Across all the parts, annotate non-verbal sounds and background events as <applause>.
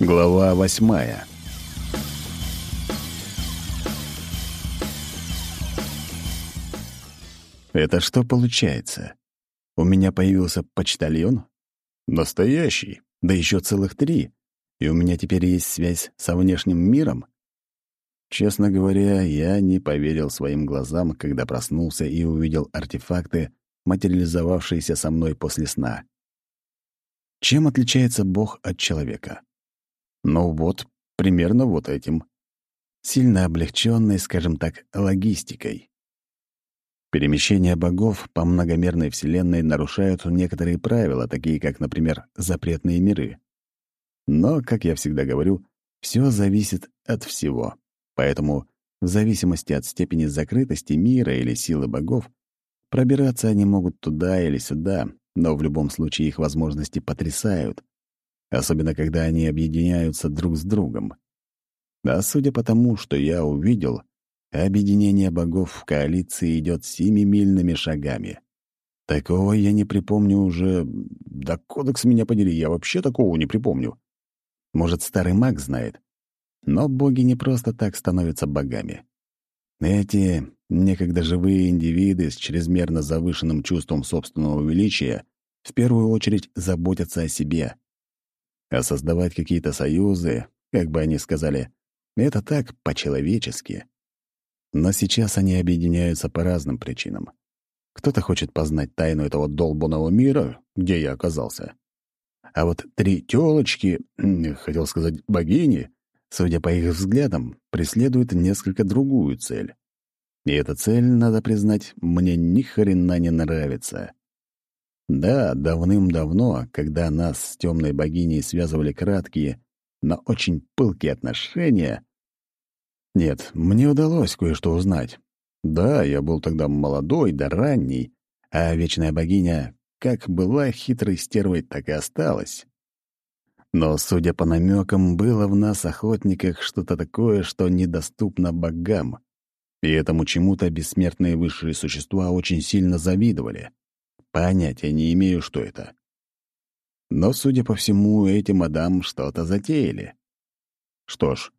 Глава восьмая Это что получается? У меня появился почтальон? Настоящий, да еще целых три. И у меня теперь есть связь со внешним миром? Честно говоря, я не поверил своим глазам, когда проснулся и увидел артефакты, материализовавшиеся со мной после сна. Чем отличается Бог от человека? Ну вот, примерно вот этим. Сильно облегченной, скажем так, логистикой. Перемещения богов по многомерной вселенной нарушают некоторые правила, такие как, например, запретные миры. Но, как я всегда говорю, все зависит от всего. Поэтому, в зависимости от степени закрытости мира или силы богов, пробираться они могут туда или сюда, но в любом случае их возможности потрясают, особенно когда они объединяются друг с другом. А судя по тому, что я увидел, объединение богов в коалиции идет семимильными шагами. Такого я не припомню уже... Да кодекс меня подери, я вообще такого не припомню. Может, старый маг знает. Но боги не просто так становятся богами. Эти некогда живые индивиды с чрезмерно завышенным чувством собственного величия в первую очередь заботятся о себе. А создавать какие-то союзы, как бы они сказали, это так, по-человечески. Но сейчас они объединяются по разным причинам. Кто-то хочет познать тайну этого долбанного мира, где я оказался. А вот три тёлочки, хотел сказать, богини, судя по их взглядам, преследуют несколько другую цель. И эта цель, надо признать, мне ни хрена не нравится. Да, давным-давно, когда нас с темной богиней связывали краткие, но очень пылкие отношения... Нет, мне удалось кое-что узнать. Да, я был тогда молодой да ранний, а вечная богиня как была хитрой стервой, так и осталась. Но, судя по намекам, было в нас, охотниках, что-то такое, что недоступно богам. И этому чему-то бессмертные высшие существа очень сильно завидовали. Понятия не имею, что это. Но, судя по всему, эти мадам что-то затеяли. Что ж,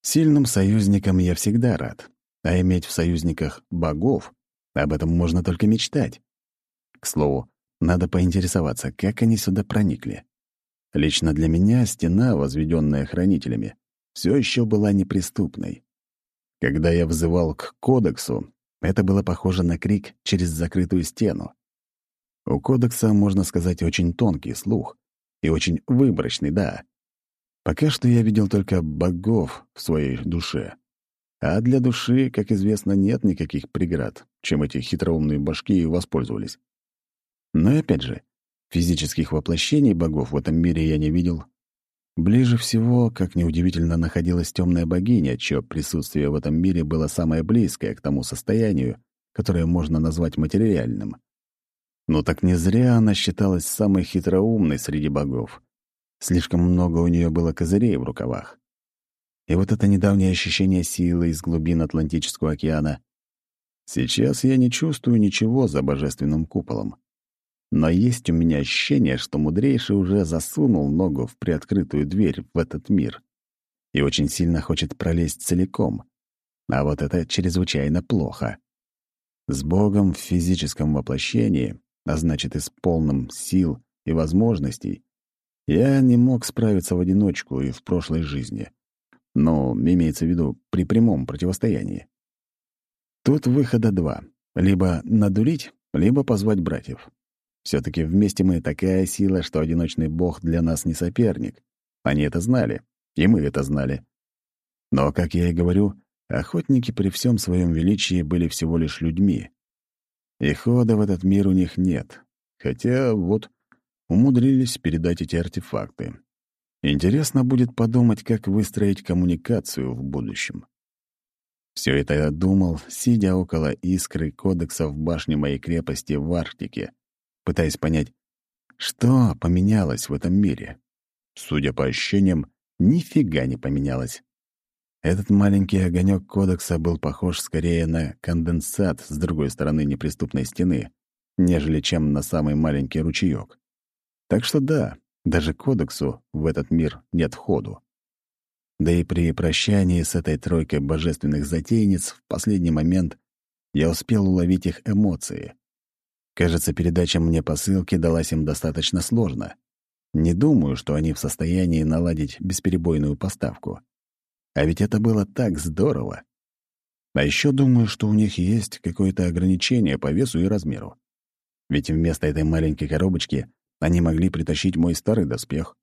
сильным союзникам я всегда рад. А иметь в союзниках богов — об этом можно только мечтать. К слову, надо поинтересоваться, как они сюда проникли. Лично для меня стена, возведенная хранителями, все еще была неприступной. Когда я взывал к кодексу, это было похоже на крик через закрытую стену. У кодекса, можно сказать, очень тонкий слух и очень выборочный, да. Пока что я видел только богов в своей душе. А для души, как известно, нет никаких преград, чем эти хитроумные башки и воспользовались. Но и опять же, физических воплощений богов в этом мире я не видел, Ближе всего, как неудивительно, находилась темная богиня, чье присутствие в этом мире было самое близкое к тому состоянию, которое можно назвать материальным. Но так не зря она считалась самой хитроумной среди богов. Слишком много у нее было козырей в рукавах. И вот это недавнее ощущение силы из глубин Атлантического океана. Сейчас я не чувствую ничего за божественным куполом. Но есть у меня ощущение, что мудрейший уже засунул ногу в приоткрытую дверь в этот мир и очень сильно хочет пролезть целиком. А вот это чрезвычайно плохо. С Богом в физическом воплощении, а значит и с полным сил и возможностей, я не мог справиться в одиночку и в прошлой жизни. Но имеется в виду при прямом противостоянии. Тут выхода два. Либо надурить, либо позвать братьев все таки вместе мы такая сила, что одиночный бог для нас не соперник. Они это знали, и мы это знали. Но, как я и говорю, охотники при всем своем величии были всего лишь людьми. И хода в этот мир у них нет. Хотя вот умудрились передать эти артефакты. Интересно будет подумать, как выстроить коммуникацию в будущем. Все это я думал, сидя около искры кодекса в башне моей крепости в Арктике — пытаясь понять, что поменялось в этом мире. Судя по ощущениям, нифига не поменялось. Этот маленький огонек кодекса был похож скорее на конденсат с другой стороны неприступной стены, нежели чем на самый маленький ручеек. Так что да, даже кодексу в этот мир нет ходу. Да и при прощании с этой тройкой божественных затейниц в последний момент я успел уловить их эмоции. Кажется, передача мне посылки далась им достаточно сложно. Не думаю, что они в состоянии наладить бесперебойную поставку. А ведь это было так здорово. А еще думаю, что у них есть какое-то ограничение по весу и размеру. Ведь вместо этой маленькой коробочки они могли притащить мой старый доспех.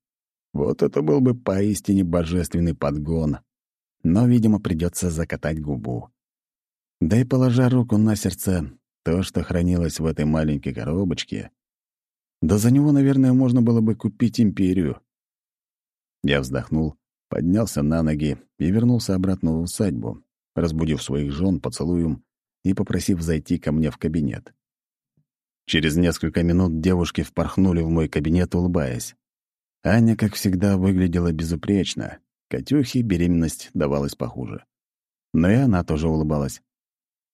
Вот это был бы поистине божественный подгон. Но, видимо, придется закатать губу. Да и положа руку на сердце, то, что хранилось в этой маленькой коробочке, да за него, наверное, можно было бы купить империю. Я вздохнул, поднялся на ноги и вернулся обратно в усадьбу, разбудив своих жен поцелуем и попросив зайти ко мне в кабинет. Через несколько минут девушки впорхнули в мой кабинет, улыбаясь. Аня, как всегда, выглядела безупречно. Катюхе беременность давалась похуже. Но и она тоже улыбалась.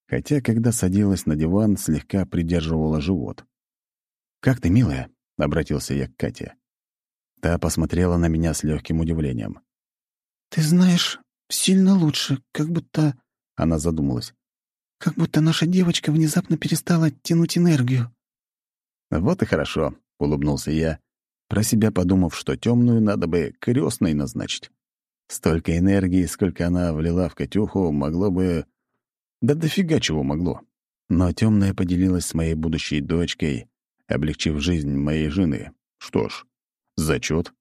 Хотя, когда садилась на диван, слегка придерживала живот. «Как ты, милая?» — обратился я к Кате. Та посмотрела на меня с легким удивлением. «Ты знаешь, сильно лучше, как будто...» Она задумалась. «Как будто наша девочка внезапно перестала тянуть энергию». «Вот и хорошо», — улыбнулся я, про себя подумав, что темную надо бы крестной назначить. Столько энергии, сколько она влила в Катюху, могло бы... Да дофига чего могло. Но темная поделилась с моей будущей дочкой, облегчив жизнь моей жены. Что ж, зачет.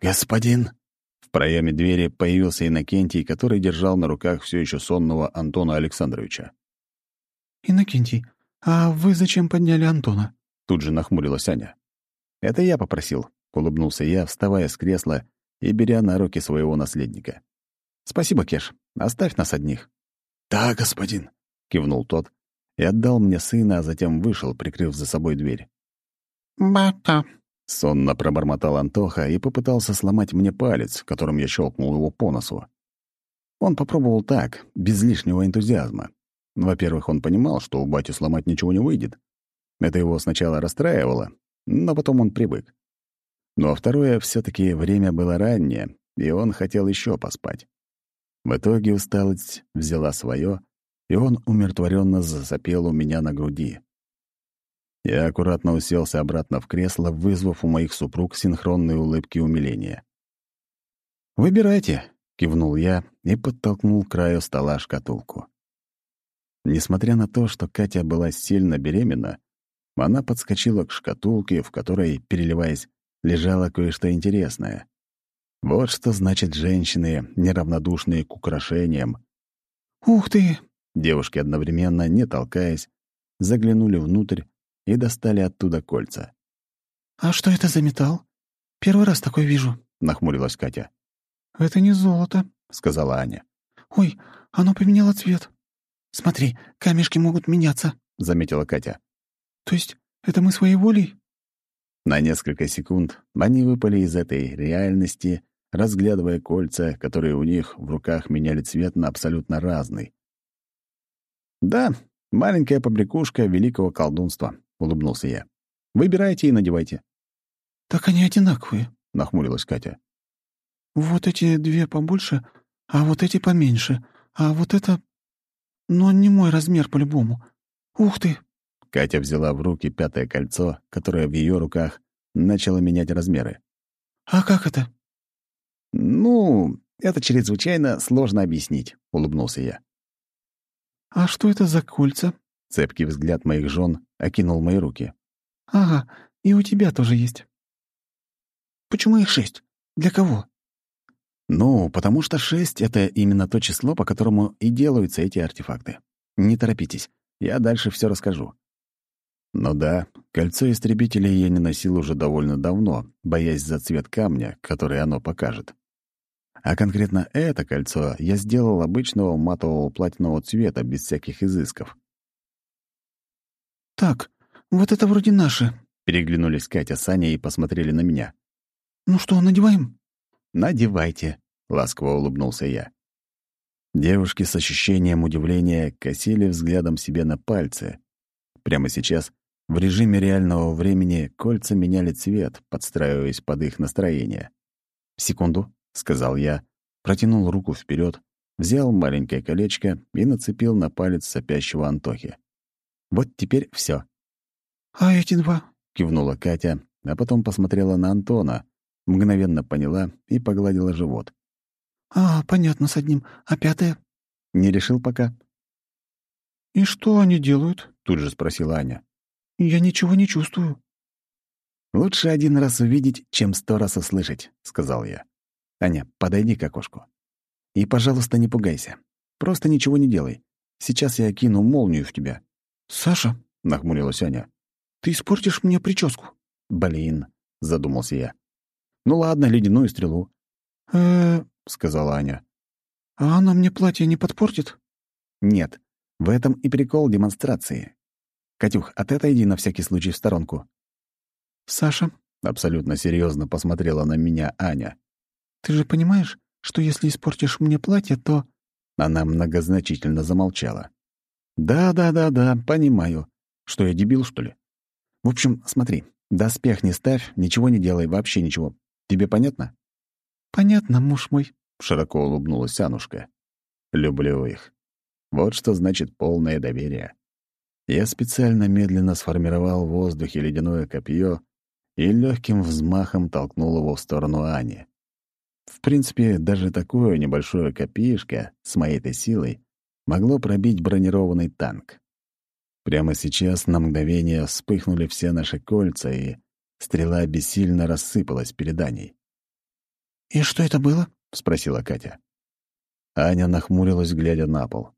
«Господин!» В проеме двери появился Иннокентий, который держал на руках все еще сонного Антона Александровича. «Иннокентий, а вы зачем подняли Антона?» Тут же нахмурилась Аня. «Это я попросил», — улыбнулся я, вставая с кресла и беря на руки своего наследника. «Спасибо, Кеш. Оставь нас одних». «Да, господин», — кивнул тот и отдал мне сына, а затем вышел, прикрыв за собой дверь. «Бата», — сонно пробормотал Антоха и попытался сломать мне палец, которым я щелкнул его по носу. Он попробовал так, без лишнего энтузиазма. Во-первых, он понимал, что у бати сломать ничего не выйдет. Это его сначала расстраивало, но потом он привык. Ну а второе, все таки время было раннее, и он хотел еще поспать. В итоге усталость взяла свое, и он умиротворенно засопел у меня на груди. Я аккуратно уселся обратно в кресло, вызвав у моих супруг синхронные улыбки умиления. «Выбирайте», — кивнул я и подтолкнул к краю стола шкатулку. Несмотря на то, что Катя была сильно беременна, она подскочила к шкатулке, в которой, переливаясь, лежало кое-что интересное. Вот что значит женщины, неравнодушные к украшениям. «Ух ты!» Девушки одновременно, не толкаясь, заглянули внутрь и достали оттуда кольца. «А что это за металл? Первый раз такой вижу», — нахмурилась Катя. «Это не золото», — сказала Аня. «Ой, оно поменяло цвет. Смотри, камешки могут меняться», — заметила Катя. То есть это мы своей волей? На несколько секунд они выпали из этой реальности, разглядывая кольца, которые у них в руках меняли цвет на абсолютно разный. «Да, маленькая побрякушка великого колдунства», — улыбнулся я. «Выбирайте и надевайте». «Так они одинаковые», — нахмурилась Катя. «Вот эти две побольше, а вот эти поменьше, а вот это... Но не мой размер по-любому. Ух ты, Катя взяла в руки пятое кольцо, которое в ее руках начало менять размеры. «А как это?» «Ну, это чрезвычайно сложно объяснить», — улыбнулся я. «А что это за кольца?» Цепкий взгляд моих жен окинул мои руки. «Ага, и у тебя тоже есть». «Почему их шесть? Для кого?» «Ну, потому что шесть — это именно то число, по которому и делаются эти артефакты. Не торопитесь, я дальше все расскажу. Но да, кольцо истребителя я не носил уже довольно давно, боясь за цвет камня, который оно покажет. А конкретно это кольцо я сделал обычного матового платинового цвета, без всяких изысков. «Так, вот это вроде наши», — переглянулись Катя с Аней и посмотрели на меня. «Ну что, надеваем?» «Надевайте», — ласково улыбнулся я. Девушки с ощущением удивления косили взглядом себе на пальцы. Прямо сейчас в режиме реального времени кольца меняли цвет, подстраиваясь под их настроение. «Секунду», — сказал я, протянул руку вперед, взял маленькое колечко и нацепил на палец сопящего Антохи. Вот теперь все. «А эти два?» — кивнула Катя, а потом посмотрела на Антона, мгновенно поняла и погладила живот. «А, понятно с одним. А пятое?» «Не решил пока». «И что они делают?» — тут же спросила Аня. «Я ничего не чувствую». «Лучше один раз увидеть, чем сто раз услышать», — сказал я. «Аня, подойди к окошку. И, пожалуйста, не пугайся. Просто ничего не делай. Сейчас я кину молнию в тебя». «Саша», — нахмурилась Аня. «Ты испортишь мне прическу». «Блин», — задумался я. «Ну ладно, ледяную стрелу». «Э-э», сказала Аня. «А она мне платье не подпортит?» «Нет. В этом и прикол демонстрации. Катюх, от этой иди на всякий случай в сторонку». «Саша», — абсолютно серьезно посмотрела на меня Аня. «Ты же понимаешь, что если испортишь мне платье, то...» Она многозначительно замолчала. «Да-да-да-да, понимаю. Что, я дебил, что ли? В общем, смотри, доспех не ставь, ничего не делай, вообще ничего. Тебе понятно?» «Понятно, муж мой», — широко улыбнулась Анушка. «Люблю их. Вот что значит полное доверие. Я специально медленно сформировал в воздухе ледяное копье и легким взмахом толкнул его в сторону Ани. В принципе, даже такое небольшое копишко с моей-то силой могло пробить бронированный танк. Прямо сейчас на мгновение вспыхнули все наши кольца, и стрела бессильно рассыпалась перед Аней. «И что это было?» — спросила Катя. Аня нахмурилась, глядя на пол.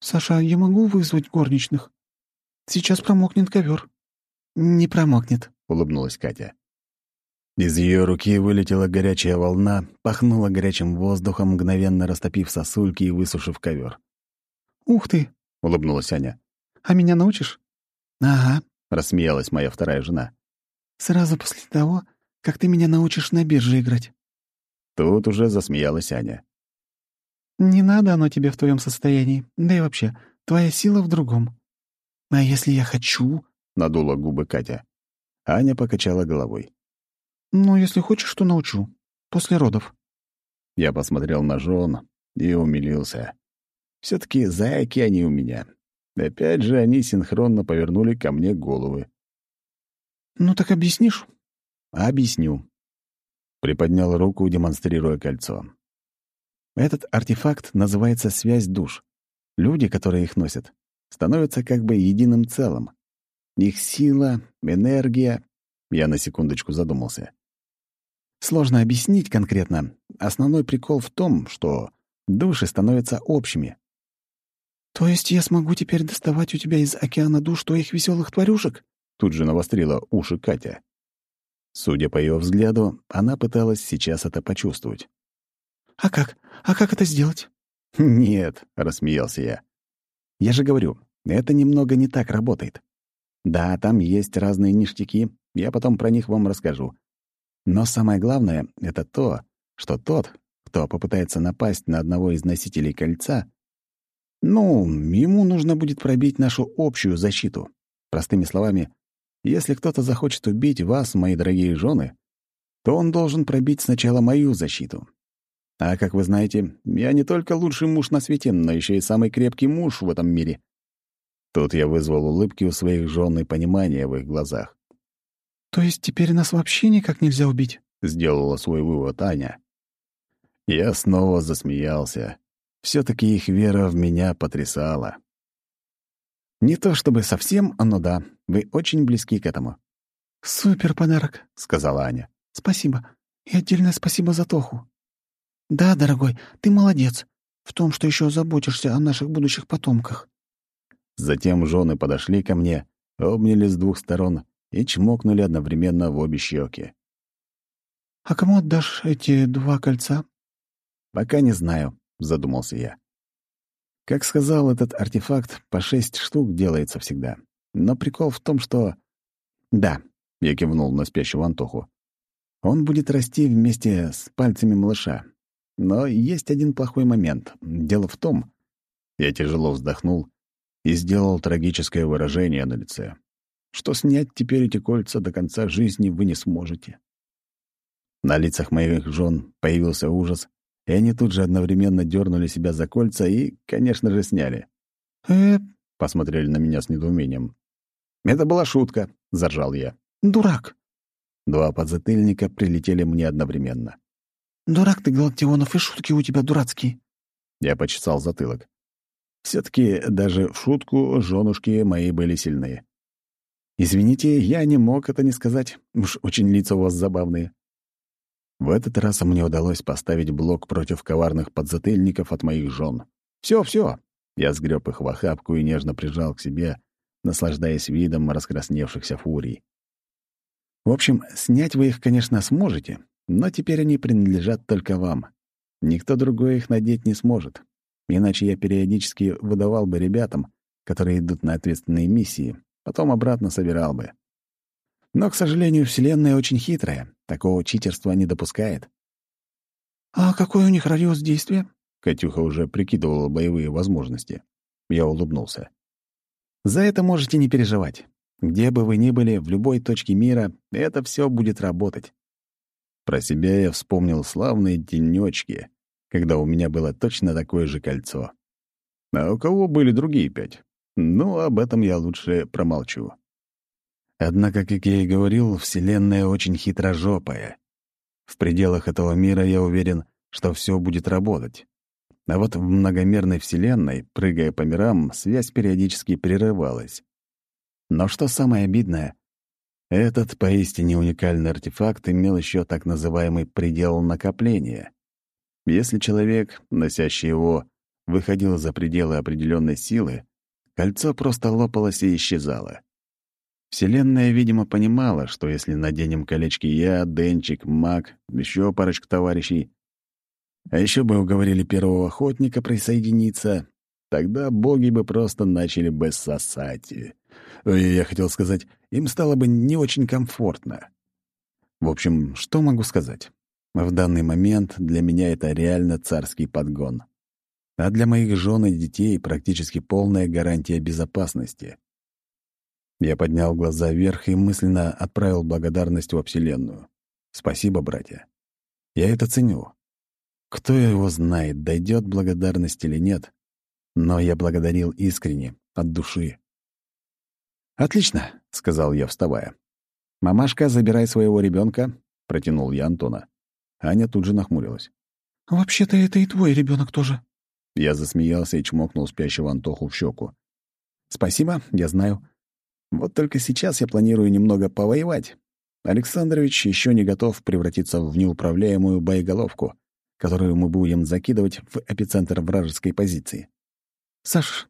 «Саша, я могу вызвать горничных? Сейчас промокнет ковер. «Не промокнет», — улыбнулась Катя. Из ее руки вылетела горячая волна, пахнула горячим воздухом, мгновенно растопив сосульки и высушив ковер. «Ух ты!» — улыбнулась Аня. «А меня научишь?» «Ага», — рассмеялась моя вторая жена. «Сразу после того, как ты меня научишь на бирже играть». Тут уже засмеялась Аня. «Не надо оно тебе в твоем состоянии. Да и вообще, твоя сила в другом. А если я хочу?» — надула губы Катя. Аня покачала головой. «Ну, если хочешь, то научу. После родов». Я посмотрел на жен и умилился. Все таки зайки они у меня. Опять же, они синхронно повернули ко мне головы. «Ну так объяснишь?» «Объясню приподнял руку, демонстрируя кольцо. Этот артефакт называется «связь душ». Люди, которые их носят, становятся как бы единым целым. Их сила, энергия... Я на секундочку задумался. Сложно объяснить конкретно. Основной прикол в том, что души становятся общими. «То есть я смогу теперь доставать у тебя из океана душ твоих веселых тварюшек?» Тут же навострила уши Катя. Судя по ее взгляду, она пыталась сейчас это почувствовать. «А как? А как это сделать?» <laughs> «Нет», — рассмеялся я. «Я же говорю, это немного не так работает. Да, там есть разные ништяки, я потом про них вам расскажу. Но самое главное — это то, что тот, кто попытается напасть на одного из носителей кольца, ну, ему нужно будет пробить нашу общую защиту. Простыми словами, если кто-то захочет убить вас, мои дорогие жены, то он должен пробить сначала мою защиту. А как вы знаете, я не только лучший муж на свете, но еще и самый крепкий муж в этом мире. Тут я вызвал улыбки у своих жен и понимание в их глазах. «То есть теперь нас вообще никак нельзя убить?» — сделала свой вывод Аня. Я снова засмеялся. Все таки их вера в меня потрясала. Не то чтобы совсем, но да, вы очень близки к этому. «Супер подарок», — сказала Аня. «Спасибо. И отдельное спасибо за Тоху». «Да, дорогой, ты молодец. В том, что еще заботишься о наших будущих потомках». Затем жены подошли ко мне, обняли с двух сторон и чмокнули одновременно в обе щеки. «А кому отдашь эти два кольца?» «Пока не знаю», — задумался я. Как сказал этот артефакт, по шесть штук делается всегда. Но прикол в том, что... Да, я кивнул на спящего Антоху. Он будет расти вместе с пальцами малыша. Но есть один плохой момент. Дело в том... Я тяжело вздохнул и сделал трагическое выражение на лице. Что снять теперь эти кольца до конца жизни вы не сможете. На лицах моих жен появился ужас, и они тут же одновременно дернули себя за кольца и, конечно же, сняли. «Э...» — посмотрели на меня с недоумением. «Это была шутка», — заржал я. «Дурак!» Два подзатыльника прилетели мне одновременно. «Дурак ты, Галактионов, и шутки у тебя дурацкие». Я почесал затылок. все таки даже в шутку женушки мои были сильные. «Извините, я не мог это не сказать. Уж очень лица у вас забавные». В этот раз мне удалось поставить блок против коварных подзатыльников от моих жен. Все, все. Я сгреб их в охапку и нежно прижал к себе, наслаждаясь видом раскрасневшихся фурий. В общем, снять вы их, конечно, сможете, но теперь они принадлежат только вам. Никто другой их надеть не сможет. Иначе я периодически выдавал бы ребятам, которые идут на ответственные миссии, потом обратно собирал бы. Но, к сожалению, Вселенная очень хитрая, такого читерства не допускает. «А какой у них радиус действия?» Катюха уже прикидывала боевые возможности. Я улыбнулся. «За это можете не переживать. Где бы вы ни были, в любой точке мира, это все будет работать. Про себя я вспомнил славные денечки, когда у меня было точно такое же кольцо. А у кого были другие пять? Ну, об этом я лучше промолчу. Однако, как я и говорил, Вселенная очень хитрожопая. В пределах этого мира я уверен, что все будет работать. А вот в многомерной Вселенной, прыгая по мирам, связь периодически прерывалась. Но что самое обидное, этот поистине уникальный артефакт имел еще так называемый предел накопления. Если человек, носящий его, выходил за пределы определенной силы, кольцо просто лопалось и исчезало. Вселенная, видимо, понимала, что если наденем колечки я, Денчик, Маг, еще парочку товарищей, а еще бы уговорили первого охотника присоединиться, тогда боги бы просто начали бы сосать. Я хотел сказать, им стало бы не очень комфортно. В общем, что могу сказать? В данный момент для меня это реально царский подгон. А для моих жен и детей практически полная гарантия безопасности. Я поднял глаза вверх и мысленно отправил благодарность во Вселенную. Спасибо, братья. Я это ценю. Кто его знает, дойдет благодарность или нет, но я благодарил искренне, от души. «Отлично», — сказал я, вставая. «Мамашка, забирай своего ребенка, протянул я Антона. Аня тут же нахмурилась. «Вообще-то это и твой ребенок тоже». Я засмеялся и чмокнул спящего Антоху в щеку. «Спасибо, я знаю. Вот только сейчас я планирую немного повоевать. Александрович еще не готов превратиться в неуправляемую боеголовку, которую мы будем закидывать в эпицентр вражеской позиции». «Саш,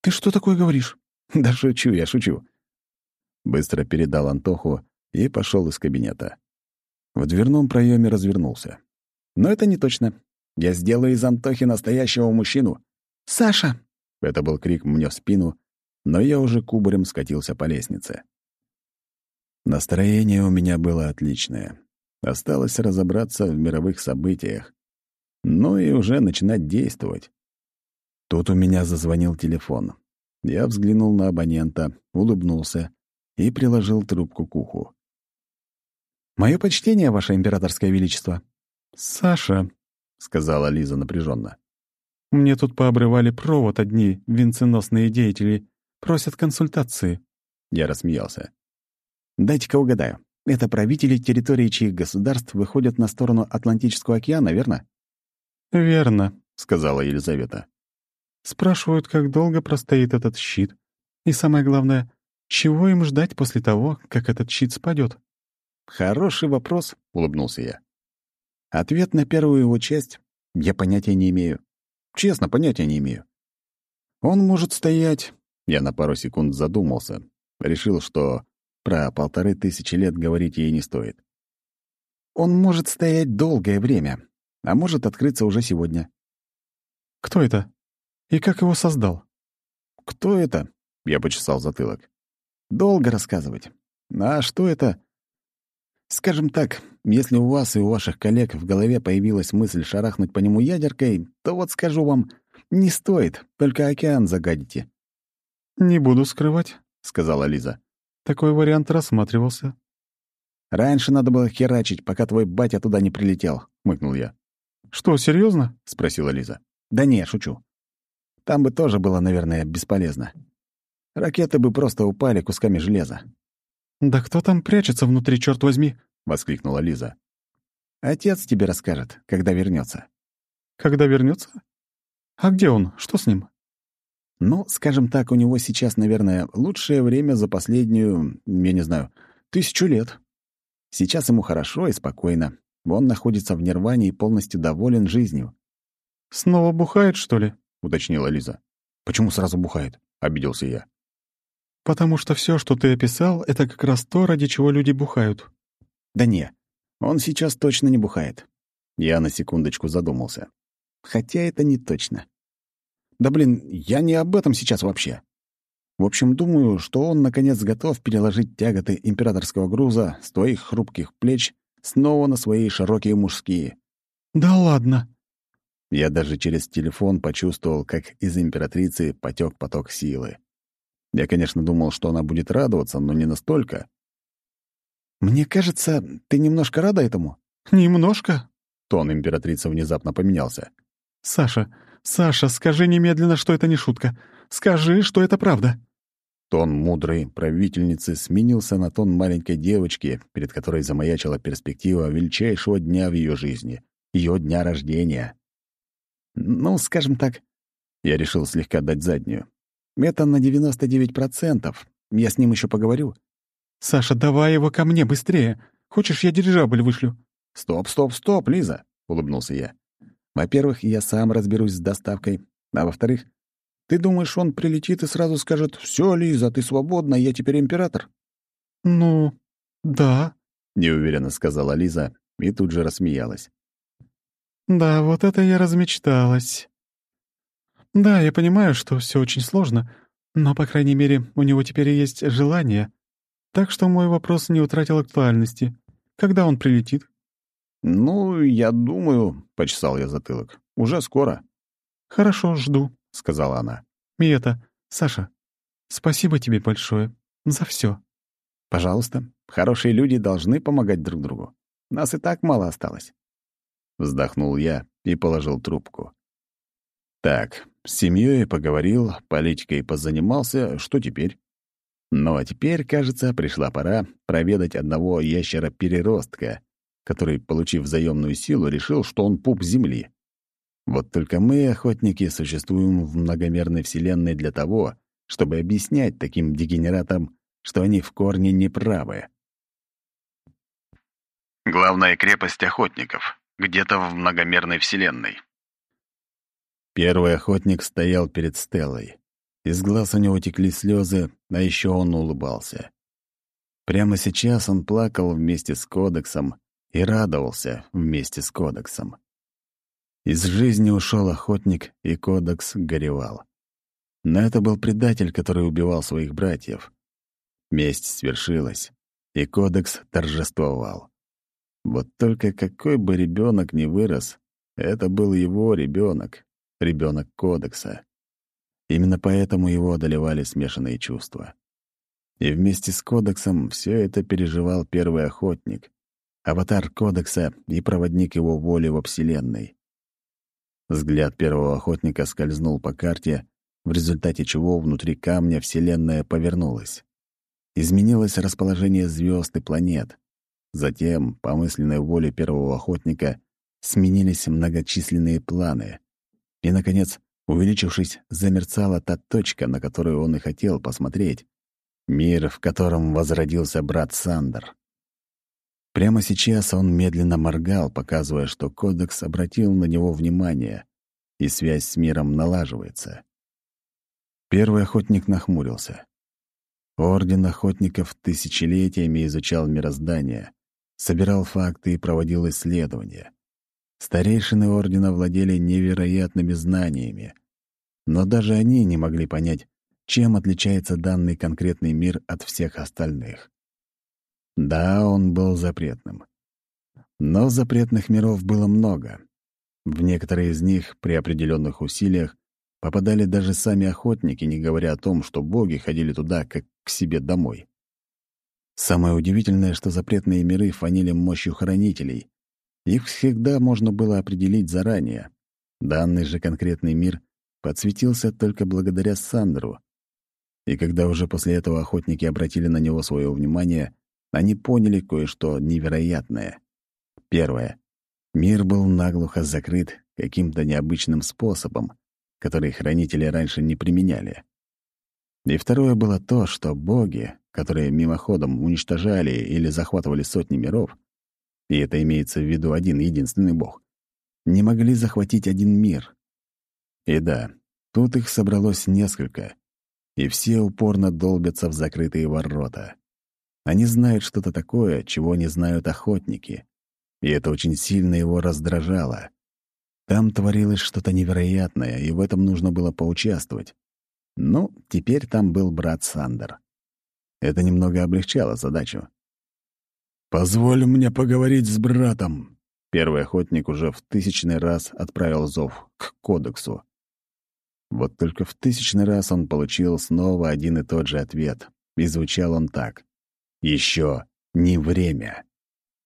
ты что такое говоришь?» <laughs> «Да шучу я, шучу». Быстро передал Антоху и пошел из кабинета. В дверном проеме развернулся. «Но это не точно. Я сделаю из Антохи настоящего мужчину». «Саша!» — это был крик мне в спину, но я уже кубарем скатился по лестнице. Настроение у меня было отличное. Осталось разобраться в мировых событиях. Ну и уже начинать действовать. Тут у меня зазвонил телефон. Я взглянул на абонента, улыбнулся и приложил трубку к уху. «Мое почтение, Ваше Императорское Величество!» «Саша», — сказала Лиза напряженно. «Мне тут пообрывали провод одни венценосные деятели. Просят консультации». Я рассмеялся. «Дайте-ка угадаю. Это правители территории чьих государств выходят на сторону Атлантического океана, верно?» «Верно», — сказала Елизавета. Спрашивают, как долго простоит этот щит. И самое главное, чего им ждать после того, как этот щит спадет? «Хороший вопрос», — улыбнулся я. Ответ на первую его часть я понятия не имею. Честно, понятия не имею. Он может стоять... Я на пару секунд задумался. Решил, что про полторы тысячи лет говорить ей не стоит. Он может стоять долгое время, а может открыться уже сегодня. «Кто это?» И как его создал? Кто это? Я почесал затылок. Долго рассказывать. А что это? Скажем так, если у вас и у ваших коллег в голове появилась мысль шарахнуть по нему ядеркой, то вот скажу вам, не стоит, только океан загадите. «Не буду скрывать», — сказала Лиза. «Такой вариант рассматривался». «Раньше надо было херачить, пока твой батя туда не прилетел», — мыкнул я. «Что, серьезно? спросила Лиза. «Да не, шучу. Там бы тоже было, наверное, бесполезно. Ракеты бы просто упали кусками железа». «Да кто там прячется внутри, черт возьми?» — воскликнула Лиза. «Отец тебе расскажет, когда вернется. «Когда вернется? А где он? Что с ним?» «Ну, скажем так, у него сейчас, наверное, лучшее время за последнюю, я не знаю, тысячу лет. Сейчас ему хорошо и спокойно. Он находится в нирване и полностью доволен жизнью. «Снова бухает, что ли?» — уточнила Лиза. «Почему сразу бухает?» — обиделся я. «Потому что все, что ты описал, это как раз то, ради чего люди бухают». «Да не, он сейчас точно не бухает». Я на секундочку задумался. Хотя это не точно. Да блин, я не об этом сейчас вообще. В общем, думаю, что он, наконец, готов переложить тяготы императорского груза с твоих хрупких плеч снова на свои широкие мужские. «Да ладно!» Я даже через телефон почувствовал, как из императрицы потек поток силы. Я, конечно, думал, что она будет радоваться, но не настолько. «Мне кажется, ты немножко рада этому?» «Немножко?» Тон императрицы внезапно поменялся. «Саша, Саша, скажи немедленно, что это не шутка. Скажи, что это правда». Тон мудрой правительницы сменился на тон маленькой девочки, перед которой замаячила перспектива величайшего дня в ее жизни — ее дня рождения. Ну, скажем так, я решил слегка дать заднюю. Это на 99%. Я с ним еще поговорю. «Саша, давай его ко мне быстрее. Хочешь, я дирижабль вышлю?» «Стоп, стоп, стоп, Лиза!» — улыбнулся я. «Во-первых, я сам разберусь с доставкой. А во-вторых, ты думаешь, он прилетит и сразу скажет «Все, Лиза, ты свободна, я теперь император»?» «Ну, да», — неуверенно сказала Лиза и тут же рассмеялась. «Да, вот это я размечталась. Да, я понимаю, что все очень сложно, но, по крайней мере, у него теперь есть желание. Так что мой вопрос не утратил актуальности. Когда он прилетит?» «Ну, я думаю», — почесал я затылок, — «уже скоро». «Хорошо, жду», — сказала она. «И это, Саша, спасибо тебе большое за все. «Пожалуйста, хорошие люди должны помогать друг другу. Нас и так мало осталось». Вздохнул я и положил трубку. Так, с семьей поговорил, политикой позанимался, что теперь? Ну а теперь, кажется, пришла пора проведать одного ящера-переростка, который, получив заемную силу, решил, что он пуп Земли. Вот только мы, охотники, существуем в многомерной вселенной для того, чтобы объяснять таким дегенератам, что они в корне неправы. Главная крепость охотников. Где-то в многомерной вселенной. Первый охотник стоял перед Стеллой. Из глаз у него текли слезы, а еще он улыбался. Прямо сейчас он плакал вместе с Кодексом и радовался вместе с Кодексом. Из жизни ушел охотник, и Кодекс горевал. Но это был предатель, который убивал своих братьев. Месть свершилась, и Кодекс торжествовал. Вот только какой бы ребенок ни вырос, это был его ребенок, ребенок Кодекса. Именно поэтому его одолевали смешанные чувства. И вместе с Кодексом все это переживал первый охотник, аватар Кодекса и проводник его воли во Вселенной. Взгляд первого охотника скользнул по карте, в результате чего внутри камня Вселенная повернулась. Изменилось расположение звезд и планет. Затем, по мысленной воле первого охотника, сменились многочисленные планы. И, наконец, увеличившись, замерцала та точка, на которую он и хотел посмотреть. Мир, в котором возродился брат Сандер. Прямо сейчас он медленно моргал, показывая, что Кодекс обратил на него внимание, и связь с миром налаживается. Первый охотник нахмурился. Орден охотников тысячелетиями изучал мироздание, собирал факты и проводил исследования. Старейшины Ордена владели невероятными знаниями, но даже они не могли понять, чем отличается данный конкретный мир от всех остальных. Да, он был запретным. Но запретных миров было много. В некоторые из них при определенных усилиях попадали даже сами охотники, не говоря о том, что боги ходили туда, как к себе домой. Самое удивительное, что запретные миры фанили мощью хранителей, Их всегда можно было определить заранее. Данный же конкретный мир подсветился только благодаря Сандру. И когда уже после этого охотники обратили на него свое внимание, они поняли кое-что невероятное. Первое. Мир был наглухо закрыт каким-то необычным способом, который хранители раньше не применяли. И второе было то, что боги, которые мимоходом уничтожали или захватывали сотни миров, и это имеется в виду один единственный бог, не могли захватить один мир. И да, тут их собралось несколько, и все упорно долбятся в закрытые ворота. Они знают что-то такое, чего не знают охотники, и это очень сильно его раздражало. Там творилось что-то невероятное, и в этом нужно было поучаствовать. Ну, теперь там был брат Сандер. Это немного облегчало задачу. «Позволь мне поговорить с братом!» Первый охотник уже в тысячный раз отправил зов к кодексу. Вот только в тысячный раз он получил снова один и тот же ответ, и звучал он так. «Еще не время».